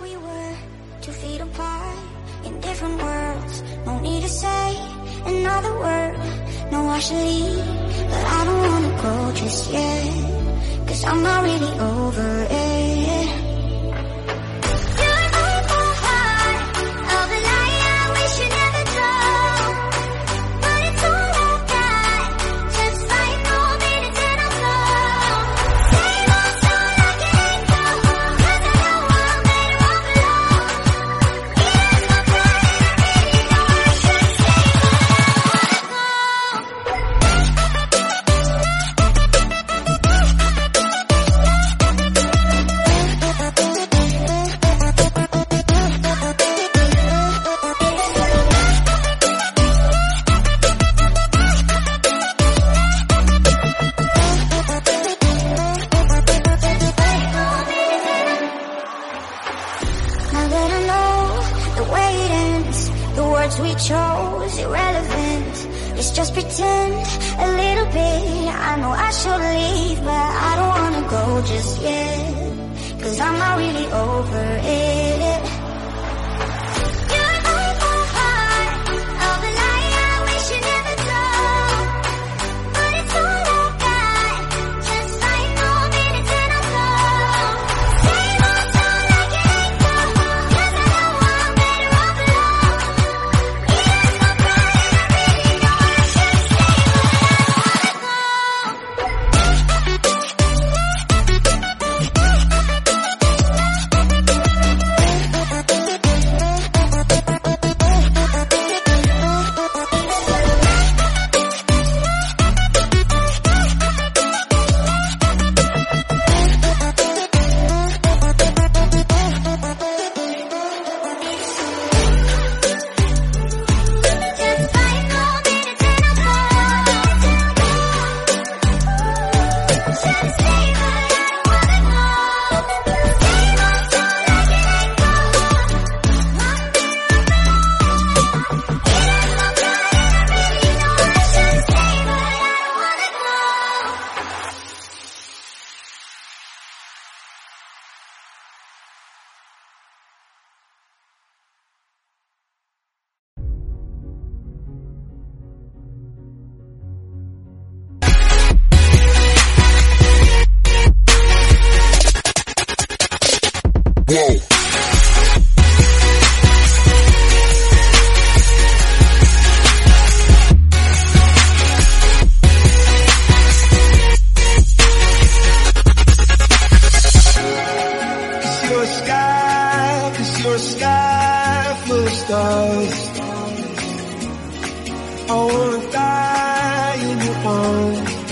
like we were two feet apart in different worlds. No need to say another word. No, I should leave, but I don't wanna go just yet. Cause I'm not really over it. words we chose irrelevant. Let's just pretend a little bit. I know I should leave, but I don't wanna go just yet. Cause I'm not really over it. full die in your arms.